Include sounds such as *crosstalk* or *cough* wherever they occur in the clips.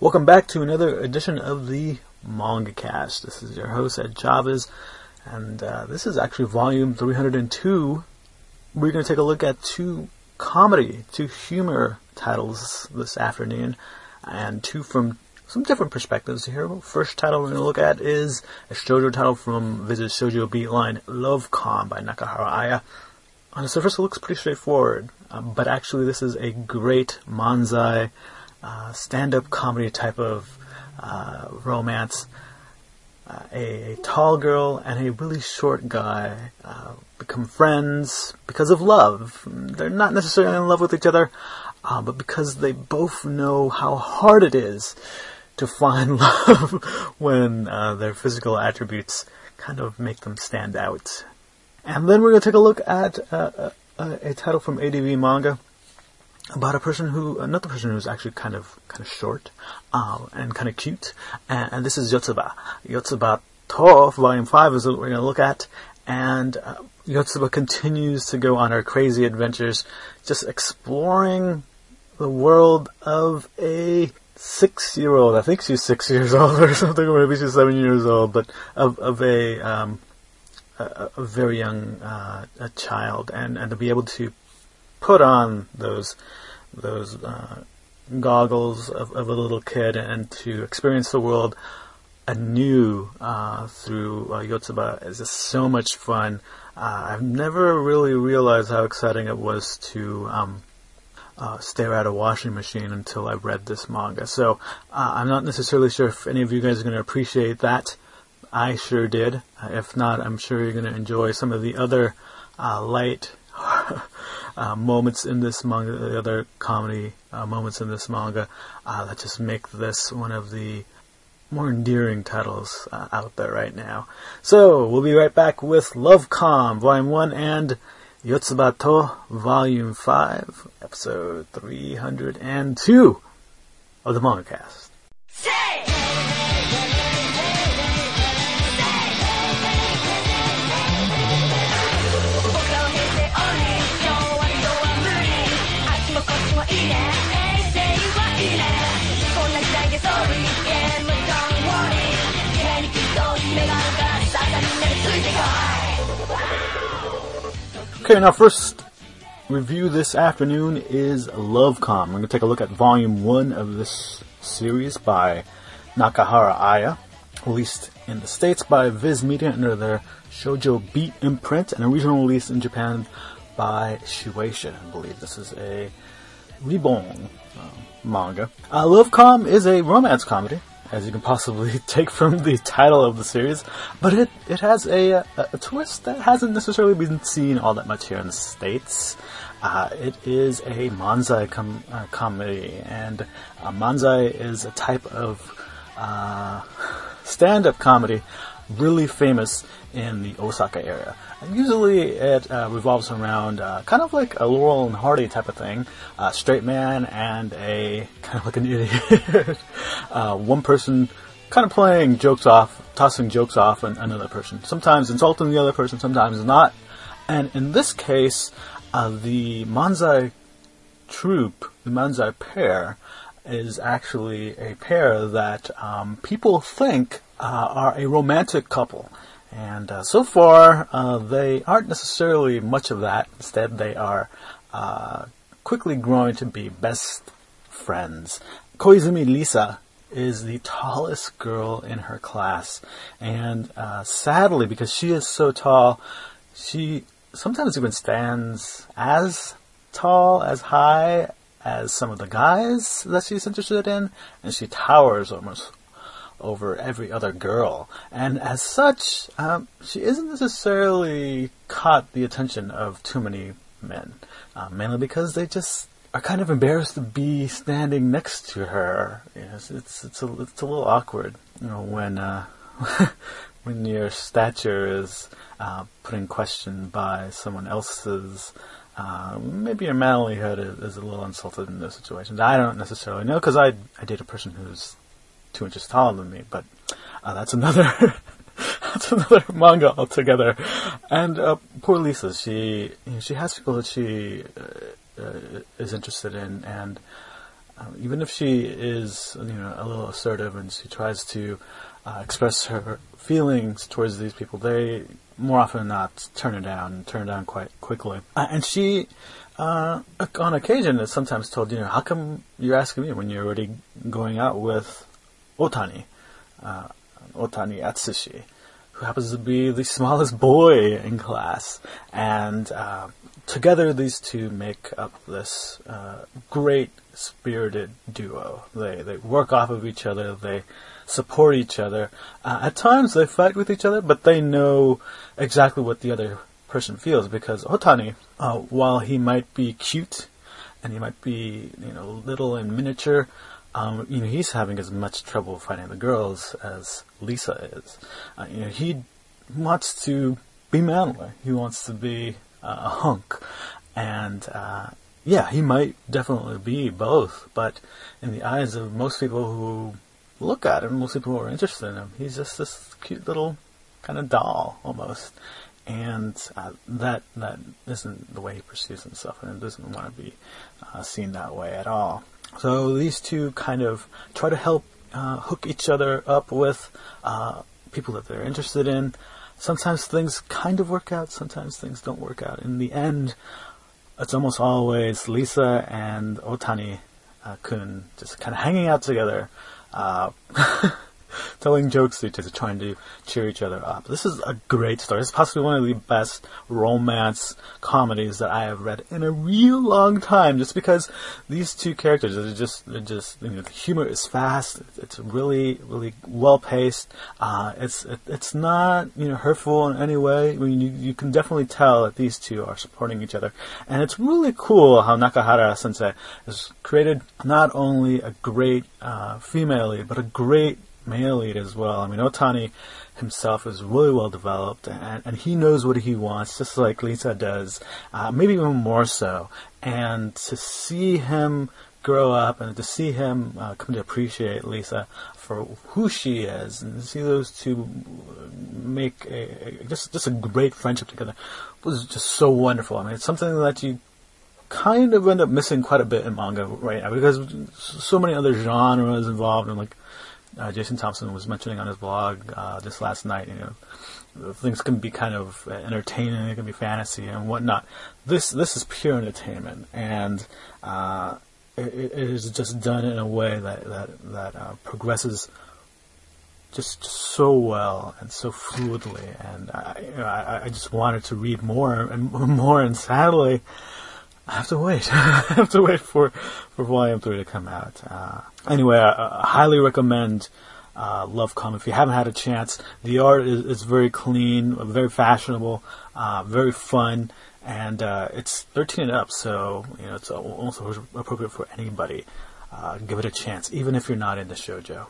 Welcome back to another edition of the Manga Cast. This is your host Ed Chavez, and uh, this is actually volume 302. We're going to take a look at two comedy, two humor titles this afternoon, and two from some different perspectives here. First title we're going to look at is a shoujo title from Visit Shoujo Beatline, Love Com by Nakahara Aya. On the surface, it looks pretty straightforward, uh, but actually, this is a great manzai, uh, stand-up comedy type of uh, romance. Uh, a, a, tall girl and a really short guy uh, become friends because of love. They're not necessarily in love with each other, uh, but because they both know how hard it is to find *laughs* love when their physical attributes kind of make them stand out. And then we're going to take a look at uh, a, a, title from ADV Manga about a person who, another person who's actually kind of kind of short uh, and kind of cute. And, and, this is Yotsuba. Yotsuba To, Volume 5 is what we're going to look at. And uh, Yotsuba continues to go on her crazy adventures, just exploring the world of a six year old. I think she's six years *laughs* old or something, or maybe she's seven years old, but of, of a, um, a, a very young uh, a child, and, and to be able to put on those those uh, goggles of, of, a little kid and to experience the world anew uh, through uh, Yotsuba is just so much fun. Uh, I've never really realized how exciting it was to um, uh, stare at a washing machine until I read this manga. So uh, I'm not necessarily sure if any of you guys are going to appreciate that. I sure did. Uh, if not, I'm sure you're going to enjoy some of the other uh, light *laughs* uh, moments in this manga, the other comedy uh, moments in this manga uh, that just make this one of the more endearing titles uh, out there right now. So we'll be right back with Love Com Volume One and Yotsubato Volume Five, Episode 302 of the Manga Cast. Okay, now first review this afternoon is Lovecom. We're going to take a look at volume one of this series by Nakahara Aya, released in the States by Viz Media under their Shoujo Beat imprint, and a regional release in Japan by Shueisha. I believe this is a Ribon um, manga. Uh, Lovecom is a romance comedy as you can possibly *laughs* take from the title of the series, but it, it has a, a, twist that hasn't necessarily been seen all that much here in the States. Uh, it is a manzai com- uh, comedy, and uh, manzai is a type of uh, *laughs* stand-up comedy really famous in the Osaka area. And usually it uh, revolves around uh, kind of like a Laurel and Hardy type of thing, a straight man and a *laughs* kind of like an idiot. *laughs* uh, one person kind of playing jokes off, tossing jokes off on another person. Sometimes insulting the other person, sometimes not. And in this case, uh, the Manzai troupe, the Manzai pair, is actually a pair that um, people think uh, are a romantic couple. And uh, so far, uh, they aren't necessarily much of that. Instead, they are uh, quickly growing to be best friends. Koizumi Lisa is the tallest girl in her class. And uh, sadly, because she is so tall, she sometimes even stands as tall, as high as some of the guys that she's interested in, and she towers almost over every other girl. And as such, um, she isn't necessarily caught the attention of too many men, uh, mainly because they just are kind of embarrassed to be standing next to her. Yes, it's it's a it's a little awkward, you know, when uh, *laughs* when your stature is uh, put in question by someone else's. Uh, maybe your manlyhood is, is, a little insulted in those situations. I don't necessarily know because I I date a person who's two inches taller than me, but uh, that's another *laughs* that's another manga altogether. And uh, poor Lisa, she you know, she has people that she uh, uh is interested in, and um, even if she is, you know, a little assertive and she tries to uh, express her feelings towards these people, they more often than not turn her down, turn her down quite quickly. Uh, and she, uh, on occasion, is sometimes told, you know, how come you're asking me when you're already going out with Otani, uh, Otani Atsushi, who happens to be the smallest boy in class, and uh, together these two make up this uh, great spirited duo. They they work off of each other. They support each other. Uh, at times they fight with each other, but they know exactly what the other person feels because Otani, uh, while he might be cute and he might be you know little and miniature, um, you know he's having as much trouble finding the girls as Lisa is. Uh, you know he wants to be manly. He wants to be uh, a hunk, and uh, yeah, he might definitely be both. But in the eyes of most people who look at him, most people who are interested in him, he's just this cute little kind of doll almost. And uh, that that isn't the way he perceives himself, and he doesn't want to be uh, seen that way at all. So these two kind of try to help uh, hook each other up with uh, people that they're interested in. Sometimes things kind of work out, sometimes things don't work out. In the end, it's almost always Lisa and Otani uh, Kun just kind of hanging out together, uh, *laughs* telling jokes to each other, trying to cheer each other up. This is a great story. It's possibly one of the best romance comedies that I have read in a real long time. Just because these two characters are just, they're just, you know, the humor is fast. It's really, really well paced. Uh, it's, it, it's not, you know, hurtful in any way. I mean, you, you can definitely tell that these two are supporting each other. And it's really cool how Nakahara Sensei has created not only a great uh, female lead, but a great male lead as well. I mean, Otani himself is really well developed, and, and he knows what he wants, just like Lisa does, uh, maybe even more so. And to see him grow up and to see him uh, come to appreciate Lisa for who she is, and to see those two make a, a, just just a great friendship together was just so wonderful. I mean, it's something that you kind of end up missing quite a bit in manga right now because so many other genres involved and like uh, Jason Thompson was mentioning on his blog uh, just last night. You know, things can be kind of entertaining, it can be fantasy and whatnot. This this is pure entertainment, and uh, it, it is just done in a way that that that uh, progresses just so well and so fluidly. And I, you know, I, I just wanted to read more and *laughs* more, and sadly. I have to wait. *laughs* I have to wait for, for Volume 3 to come out. Uh, anyway, I, I, highly recommend uh, Love Com. If you haven't had a chance, the art is, is very clean, very fashionable, uh, very fun, and uh, it's 13 and up, so you know it's also appropriate for anybody. Uh, give it a chance, even if you're not into shoujo.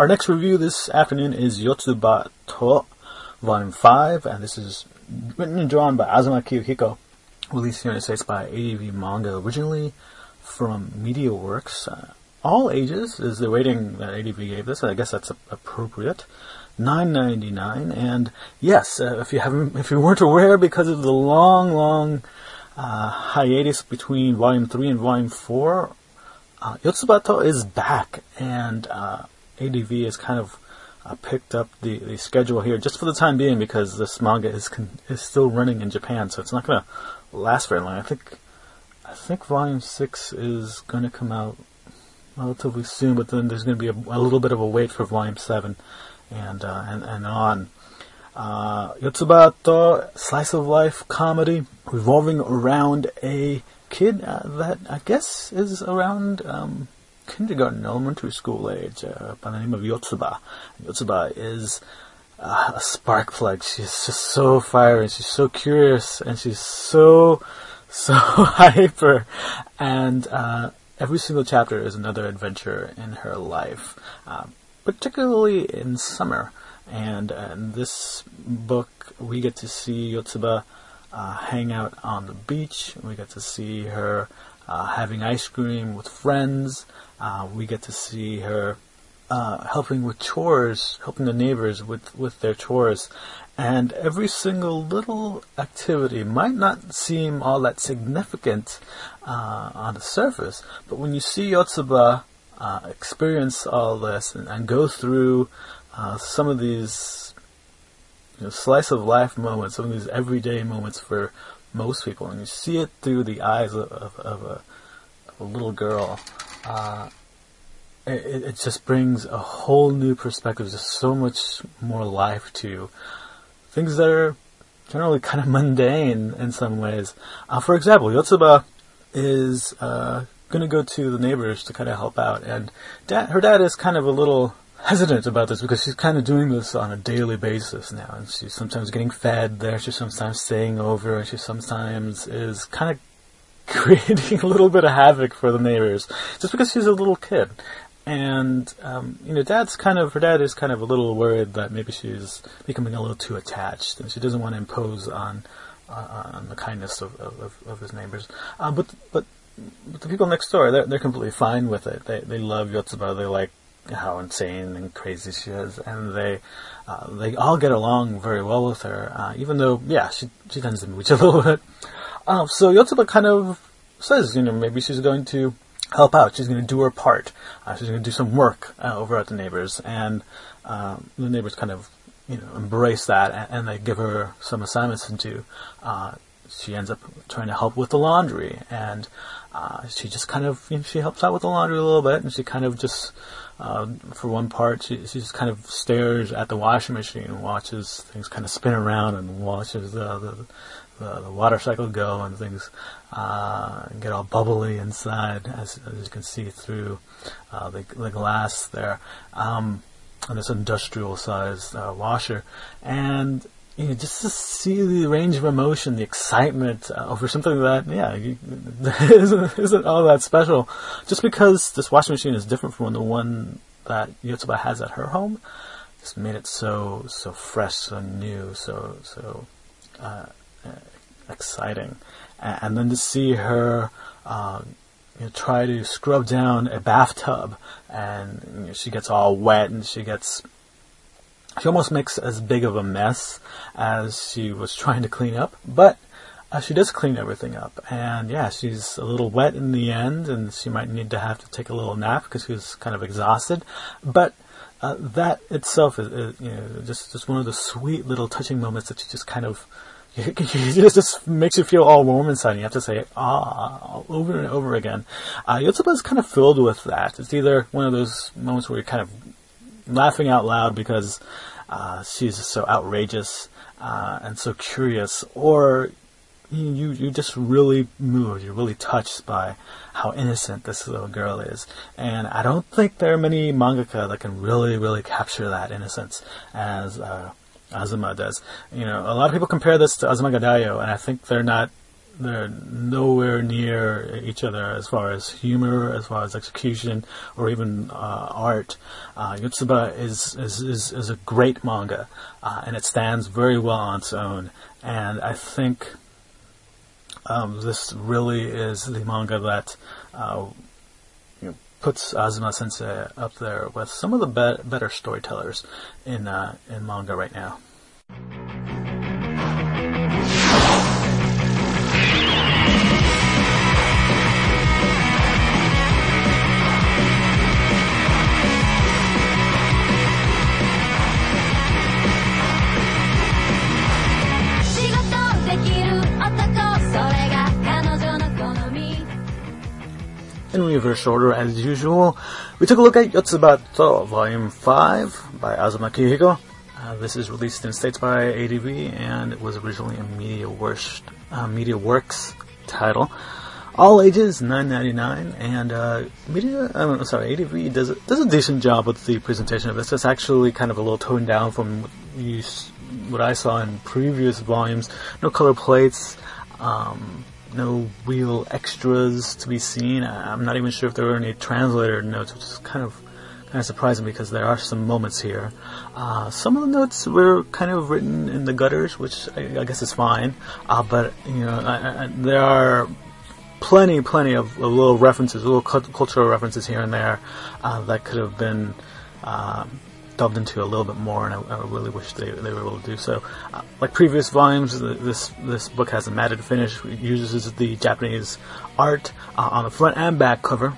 Our next review this afternoon is Yotsuba to Volume 5, and this is written and drawn by Azuma Kiyohiko, released in the United States by ADV Manga, originally from Media Works. Uh, all ages is the rating that ADV gave this. I guess that's appropriate. Nine ninety nine, and yes, uh, if you haven't, if you weren't aware, because of the long, long uh, hiatus between Volume Three and Volume Four, uh, Yotsubato is back, and uh, ADV has kind of uh, picked up the, the schedule here just for the time being because this manga is con- is still running in Japan, so it's not going to last very long. I think I think volume six is going to come out relatively soon, but then there's going to be a, a, little bit of a wait for volume seven and uh, and, and on. Uh, Yotsubato, slice of life comedy revolving around a kid uh, that I guess is around um, kindergarten, elementary school age, uh, by the name of Yotsuba. Yotsuba is uh, a spark plug. She's just so fiery, she's so curious, and she's so, *laughs* so hyper. And uh, every single chapter is another adventure in her life, uh, particularly in summer. And uh, in this book, we get to see Yotsuba uh, hang out on the beach. We get to see her uh, having ice cream with friends. Uh, we get to see her uh, helping with chores, helping the neighbors with, with their chores. And every single little activity might not seem all that significant uh, on the surface, but when you see Yotsuba uh, experience all this and, and go through uh, some of these you know, slice of life moments, some of these everyday moments for most people, and you see it through the eyes of, of, of, a, of a, little girl, uh, it, it, just brings a whole new perspective, just so much more life to things that are generally *laughs* kind of mundane in some ways. Uh, for example, Yotsuba is uh, going to go to the neighbors to kind of help out, and dad, her dad is kind of a little *laughs* hesitant about this because she's kind of doing this on a daily basis now, and she's sometimes getting fed there, she's sometimes staying over, and she sometimes is kind of *laughs* creating a little bit of havoc for the neighbors just because she's a little kid. And um, you know, dad's kind of her dad is kind of a little worried that maybe she's becoming a little too attached, and she doesn't want to impose on uh, on the kindness of, of, of his neighbors. Uh, but but but the people next door, they're they're completely fine with it. They they love Yotsuba. They like how insane and crazy she is, and they uh, they all get along very well with her. Uh, even though, yeah, she she tends to mooch a little bit. Uh, so Yotsuba kind of says, you know, maybe she's going to help out. She's going to do her part. Uh, she's going to do some work uh, over at the neighbors, and um, the neighbors kind of, you know, embrace that, and, and they give her some assignments to do. Uh, she ends up trying to help with the laundry, and uh, she just kind of, you know, she helps out with the laundry a little bit, and she kind of just, uh, for one part, she, she just kind of stares at the washing machine and watches things kind of spin around and watches the, the the, the water cycle go and things uh, get all bubbly inside, as, as you can see through uh, the, the, glass there, um, on this industrial sized uh, washer. And you know, just to see the range of emotion, the excitement uh, over something that, yeah, you, *laughs* isn't, isn't all that special. Just because this washing machine is different from the one that Yotsuba has at her home, just made it so so fresh, so new, so so uh, exciting. And then to see her uh, you know, try to scrub down a bathtub, and you know, she gets all wet, and she gets she almost makes as big of a mess as she was trying to clean up, but uh, she does clean everything up. And yeah, she's a little wet in the end, and she might need to have to take a little nap because she's kind of exhausted. But uh, that itself is, is, you know, just just one of the sweet little touching moments that you just kind of *laughs* it just makes you feel all warm inside. You have to say ah over and over again. Uh, Yotsuba is kind of filled with that. It's either one of those moments where you're kind of laughing out loud because uh, she's so outrageous uh, and so curious, or you you just really moved. You're really touched by how innocent this little girl is, and I don't think there are many mangaka that can really really capture that innocence as uh, Azuma does. You know, a lot of people compare this to Azumanga Daioh, and I think they're not they're nowhere near each other as far as humor, as far as execution, or even uh, art. Uh, Yotsuba is, is, is, is, a great manga, uh, and it stands very well on its own. And I think um, this really is the manga that uh, puts Azuma Sensei up there with some of the be- better storytellers in uh, in manga right now. In reverse order as usual, we took a look at Yotsuba Volume 5 by Azuma Kiyohiko. Uh, this is released in States by ADV and it was originally a Media Works, uh, Media Works title. All ages, 9.99, and uh, Media, I'm sorry, ADV does a, does a decent job with the presentation of this. It's actually kind of a little toned down from what, you, what I saw in previous volumes. No color plates, um, no real extras to be seen. I'm not even sure if there were any translator notes, which is kind of kind of surprising because there are some moments here. Uh, some of the notes were kind of written in the gutters, which I, I guess is fine. Uh, but you know, I, I, there are plenty, plenty of, little references, little cultural references here and there uh, that could have been um, delved into a little bit more, and I, I really wish they, they were able to do so. Uh, like previous volumes, this this book has a matted finish. It uses the Japanese art uh, on the front and back cover,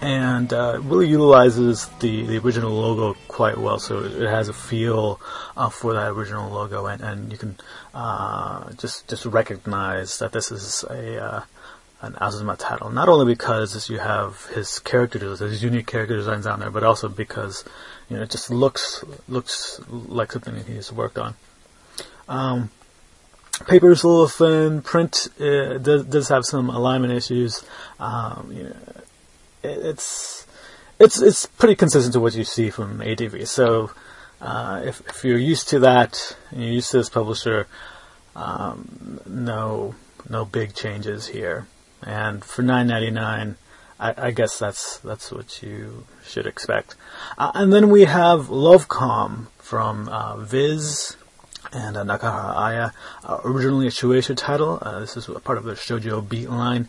and uh, really utilizes the, the original logo quite well. So it has a feel uh, for that original logo, and, and you can uh, just just recognize that this is a uh, an Azuma title. Not only because you have his character designs, his unique character designs on there, but also because you know it just looks looks like something that he's worked on. Um, paper is a little thin. Print uh, does, does have some alignment issues. Um, you know, it's it's it's pretty consistent to what you see from ADV. So uh, if if you're used to that, and you're used to this publisher, um, no no big changes here. And for nine ninety nine, I, I, guess that's that's what you should expect. Uh, and then we have Lovecom from uh, Viz and uh, Nakahara Aya, uh, originally a Shueisha title. Uh, this is part of the Shoujo Beat line.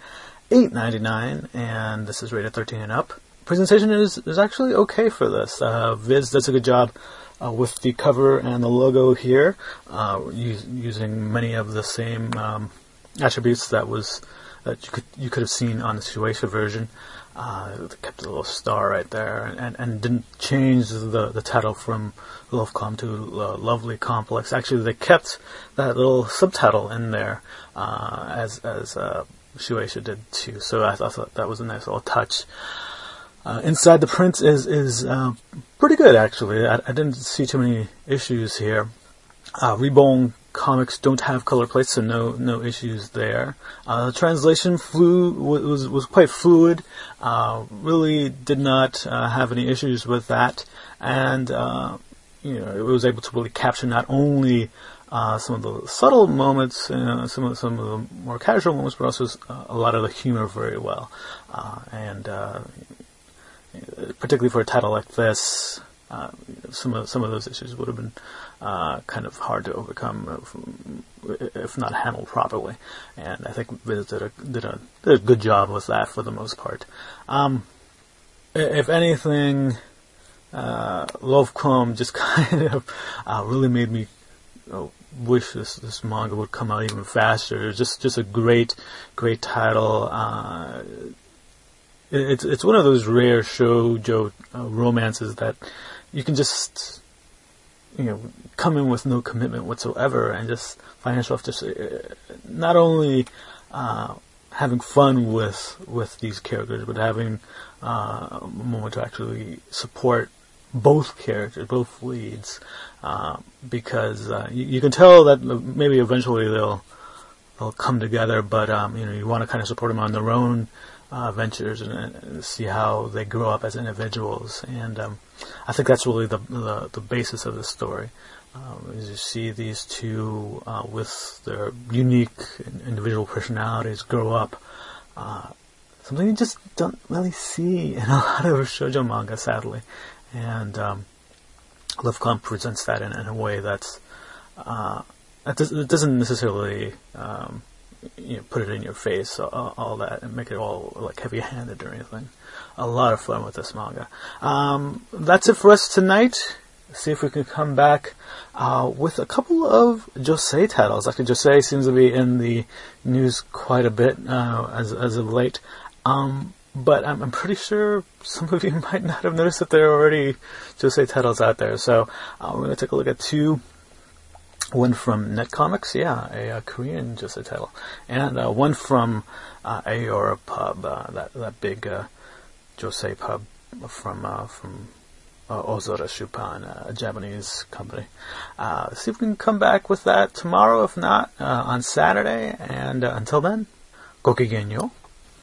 $8.99, and this is rated 13 and up. Presentation is, is actually okay for this. Uh, Viz does a good job uh, with the cover and the logo here, uh, using many of the same um, attributes that was that you could you could have seen on the Shueisha version. Uh, kept a little star right there, and, and didn't change the, the title from Lovecom to uh, Lovely Complex. Actually, they kept that little subtitle in there uh, as as uh, Shueisha did too. So I, thought that was a nice little touch. Uh, inside the print is is uh, pretty good actually. I, I, didn't see too many issues here. Uh, Ribon comics don't have color plates, so no no issues there. Uh, the translation flew was was quite fluid. Uh, really did not uh, have any issues with that, and uh, you know it was able to really capture not only uh, some of the subtle moments, some of some of the more casual moments, but also uh, a lot of the humor very well. Uh, and uh, particularly for a title like this, some of some of those issues would have been kind of hard to overcome if, if not handled properly. And I think Viz did a, did a, did a good job with that for the most part. Um, if anything, uh, Lovecom just *laughs* kind of uh, really made me wish this this manga would come out even faster. Just just a great great title. Uh, it's it's one of those rare shoujo uh, romances that you can just you know come in with no commitment whatsoever and just find yourself just uh, not only uh, having fun with with these characters, but having uh, a moment to actually support both characters, both leads, uh, because uh, you, you, can tell that maybe eventually they'll they'll come together, but um, you know you want to kind of support them on their own uh, ventures and, and, see how they grow up as individuals, and um, I think that's really the, the, the basis of the story. Um, is you see these two uh, with their unique individual personalities grow up. Uh, something you just don't really see *laughs* in a lot of shoujo manga, sadly and um, Lovecom presents that in, in a way that's uh, that does, doesn't necessarily um, you know, put it in your face all, all, that and make it all like heavy-handed or anything. A lot of fun with this manga. Um, that's it for us tonight. See if we can come back uh, with a couple of Josei titles. Actually, Josei seems to be in the news quite a bit uh, as as of late. Um, but I'm, I'm, pretty sure some of you *laughs* might not have noticed that there are already Josei titles out there. So uh, we're going to take a look at two. One from Netcomics, yeah, a, a Korean Josei title, and uh, one from uh, Aurora Pub, uh, that that big uh, Josei pub from uh, from uh, Ozora Shuppan, a Japanese company. Uh, see if we can come back with that tomorrow, if not on Saturday. And until then, gokigenyo.